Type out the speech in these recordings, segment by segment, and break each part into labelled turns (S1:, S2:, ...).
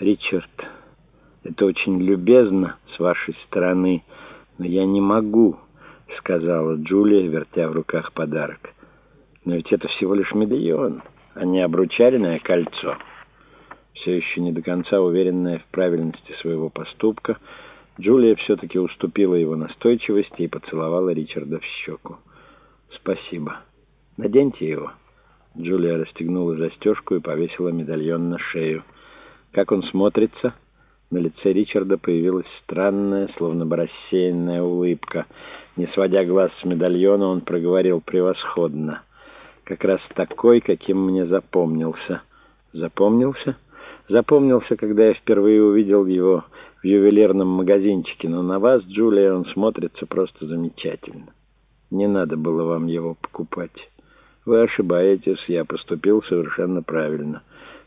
S1: «Ричард, это очень любезно с вашей стороны, но я не могу», — сказала Джулия, вертя в руках подарок. «Но ведь это всего лишь медальон, а не обручальное кольцо». Все еще не до конца уверенная в правильности своего поступка, Джулия все-таки уступила его настойчивости и поцеловала Ричарда в щеку. «Спасибо. Наденьте его». Джулия расстегнула застежку и повесила медальон на шею. «Как он смотрится?» На лице Ричарда появилась странная, словно бы рассеянная улыбка. Не сводя глаз с медальона, он проговорил превосходно. «Как раз такой, каким мне запомнился». «Запомнился?» «Запомнился, когда я впервые увидел его в ювелирном магазинчике, но на вас, Джулия, он смотрится просто замечательно. Не надо было вам его покупать». «Вы ошибаетесь, я поступил совершенно правильно.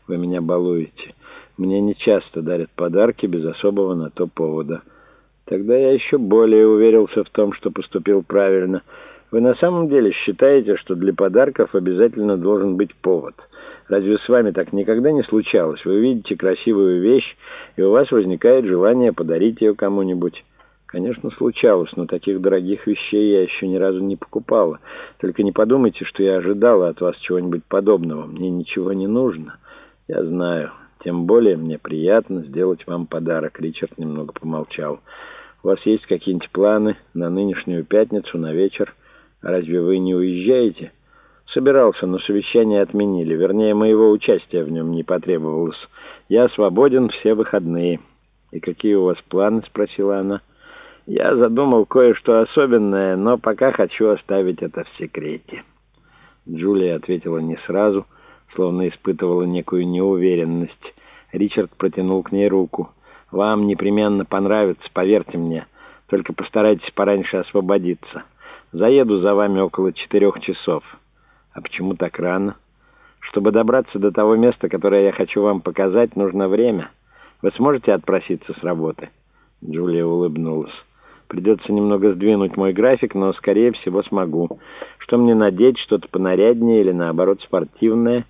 S1: Вы меня балуете. Мне не часто дарят подарки без особого на то повода. Тогда я еще более уверился в том, что поступил правильно. Вы на самом деле считаете, что для подарков обязательно должен быть повод? Разве с вами так никогда не случалось? Вы видите красивую вещь, и у вас возникает желание подарить ее кому-нибудь». Конечно, случалось, но таких дорогих вещей я еще ни разу не покупала. Только не подумайте, что я ожидала от вас чего-нибудь подобного. Мне ничего не нужно. Я знаю. Тем более мне приятно сделать вам подарок. Ричард немного помолчал. У вас есть какие-нибудь планы на нынешнюю пятницу, на вечер? разве вы не уезжаете? Собирался, но совещание отменили. Вернее, моего участия в нем не потребовалось. Я свободен все выходные. И какие у вас планы? Спросила она. Я задумал кое-что особенное, но пока хочу оставить это в секрете. Джулия ответила не сразу, словно испытывала некую неуверенность. Ричард протянул к ней руку. «Вам непременно понравится, поверьте мне. Только постарайтесь пораньше освободиться. Заеду за вами около четырех часов». «А почему так рано?» «Чтобы добраться до того места, которое я хочу вам показать, нужно время. Вы сможете отпроситься с работы?» Джулия улыбнулась. Придется немного сдвинуть мой график, но, скорее всего, смогу. Что мне надеть, что-то понаряднее или, наоборот, спортивное?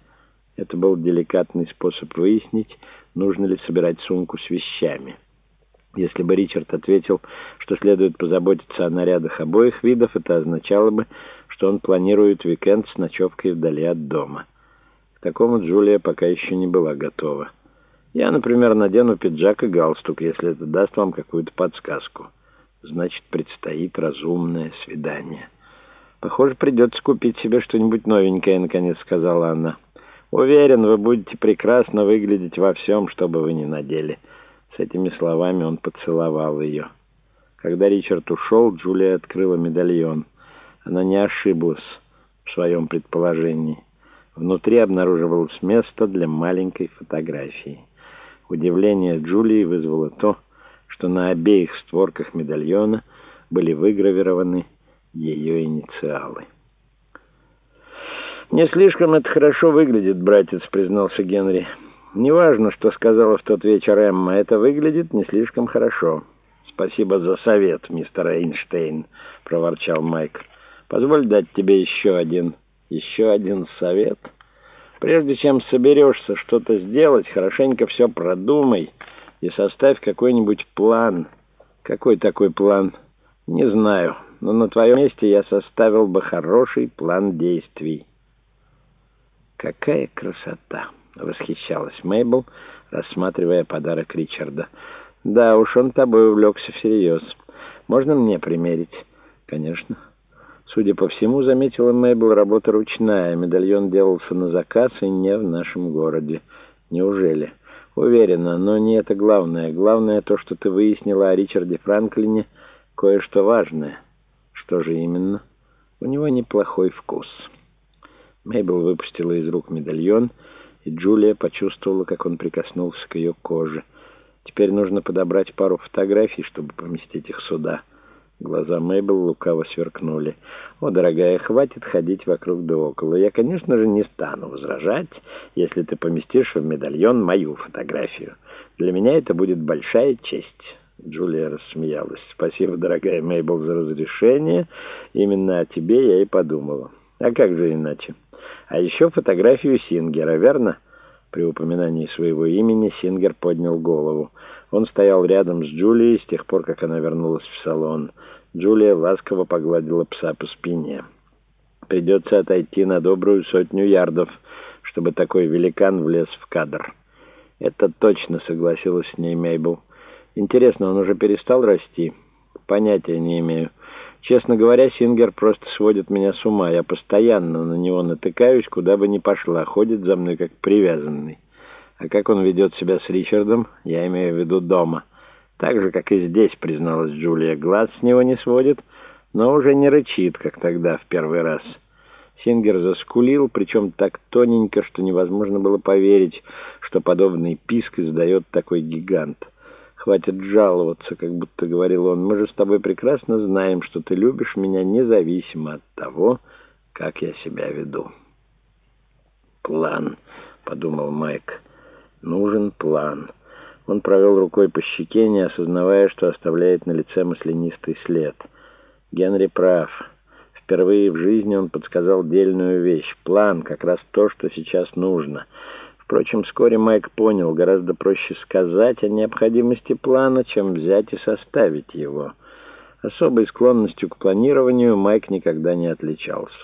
S1: Это был деликатный способ выяснить, нужно ли собирать сумку с вещами. Если бы Ричард ответил, что следует позаботиться о нарядах обоих видов, это означало бы, что он планирует уикенд с ночевкой вдали от дома. К такому Джулия пока еще не была готова. Я, например, надену пиджак и галстук, если это даст вам какую-то подсказку. Значит, предстоит разумное свидание. Похоже, придется купить себе что-нибудь новенькое, наконец сказала она. Уверен, вы будете прекрасно выглядеть во всем, что бы вы ни надели. С этими словами он поцеловал ее. Когда Ричард ушел, Джулия открыла медальон. Она не ошиблась в своем предположении. Внутри обнаруживалось место для маленькой фотографии. Удивление Джулии вызвало то, что на обеих створках медальона были выгравированы ее инициалы. «Не слишком это хорошо выглядит, братец», — признался Генри. «Неважно, что сказала в тот вечер Эмма, это выглядит не слишком хорошо». «Спасибо за совет, мистер Эйнштейн», — проворчал Майк. «Позволь дать тебе еще один, еще один совет. Прежде чем соберешься что-то сделать, хорошенько все продумай» и составь какой-нибудь план. Какой такой план? Не знаю, но на твоем месте я составил бы хороший план действий. Какая красота! Восхищалась Мейбл, рассматривая подарок Ричарда. Да уж, он тобой увлекся всерьез. Можно мне примерить? Конечно. Судя по всему, заметила Мейбл, работа ручная. Медальон делался на заказ и не в нашем городе. Неужели? Уверена, но не это главное. Главное то, что ты выяснила о Ричарде Франклине кое-что важное. Что же именно? У него неплохой вкус. Мейбл выпустила из рук медальон, и Джулия почувствовала, как он прикоснулся к ее коже. Теперь нужно подобрать пару фотографий, чтобы поместить их сюда. Глаза Мейбл лукаво сверкнули. «О, дорогая, хватит ходить вокруг да около. Я, конечно же, не стану возражать, если ты поместишь в медальон мою фотографию. Для меня это будет большая честь». Джулия рассмеялась. «Спасибо, дорогая Мейбл, за разрешение. Именно о тебе я и подумала. А как же иначе? А еще фотографию Сингера, верно? При упоминании своего имени Сингер поднял голову. Он стоял рядом с Джулией с тех пор, как она вернулась в салон. Джулия ласково погладила пса по спине. «Придется отойти на добрую сотню ярдов, чтобы такой великан влез в кадр». «Это точно», — согласилась с ней Мейбл. «Интересно, он уже перестал расти?» «Понятия не имею. Честно говоря, Сингер просто сводит меня с ума. Я постоянно на него натыкаюсь, куда бы ни пошла, ходит за мной как привязанный. А как он ведет себя с Ричардом, я имею в виду дома. Так же, как и здесь, призналась Джулия. Глаз с него не сводит, но уже не рычит, как тогда в первый раз». Сингер заскулил, причем так тоненько, что невозможно было поверить, что подобный писк издает такой гигант. «Хватит жаловаться», — как будто говорил он. «Мы же с тобой прекрасно знаем, что ты любишь меня независимо от того, как я себя веду». «План», — подумал Майк. «Нужен план». Он провел рукой по щеке, не осознавая, что оставляет на лице маслянистый след. Генри прав. Впервые в жизни он подсказал дельную вещь. План — как раз то, что сейчас нужно. Впрочем, вскоре Майк понял, гораздо проще сказать о необходимости плана, чем взять и составить его. Особой склонностью к планированию Майк никогда не отличался.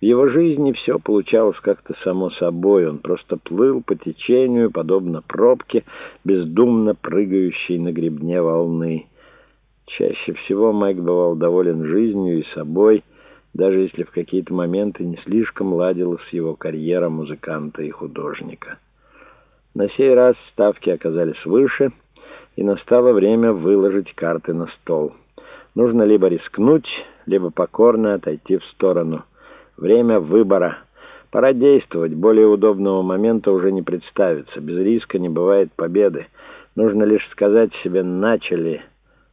S1: В его жизни все получалось как-то само собой. Он просто плыл по течению, подобно пробке, бездумно прыгающей на гребне волны. Чаще всего Майк бывал доволен жизнью и собой, даже если в какие-то моменты не слишком ладила с его карьера музыканта и художника. На сей раз ставки оказались выше, и настало время выложить карты на стол. Нужно либо рискнуть, либо покорно отойти в сторону. Время выбора. Пора действовать, более удобного момента уже не представится. Без риска не бывает победы. Нужно лишь сказать себе «начали»,